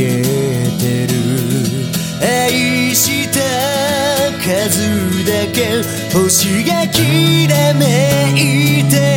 けてる。愛した数だけ星がきらめいて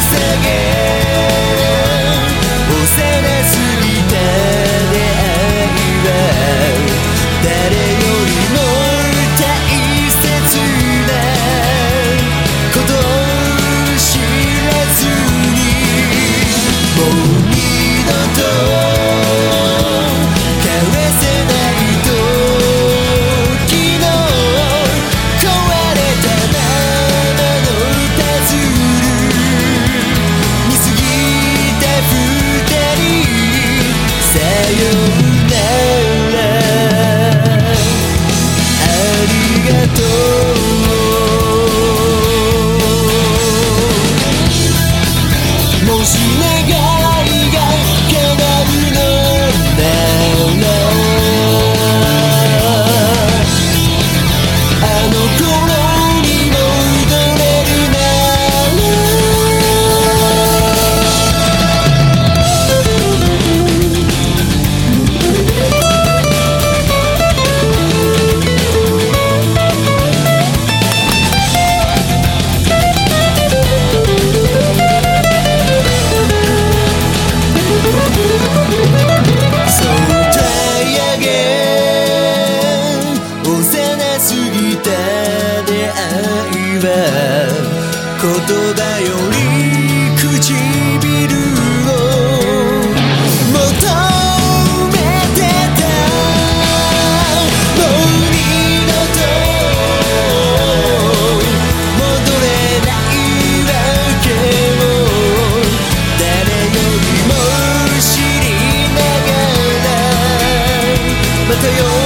once again get through you.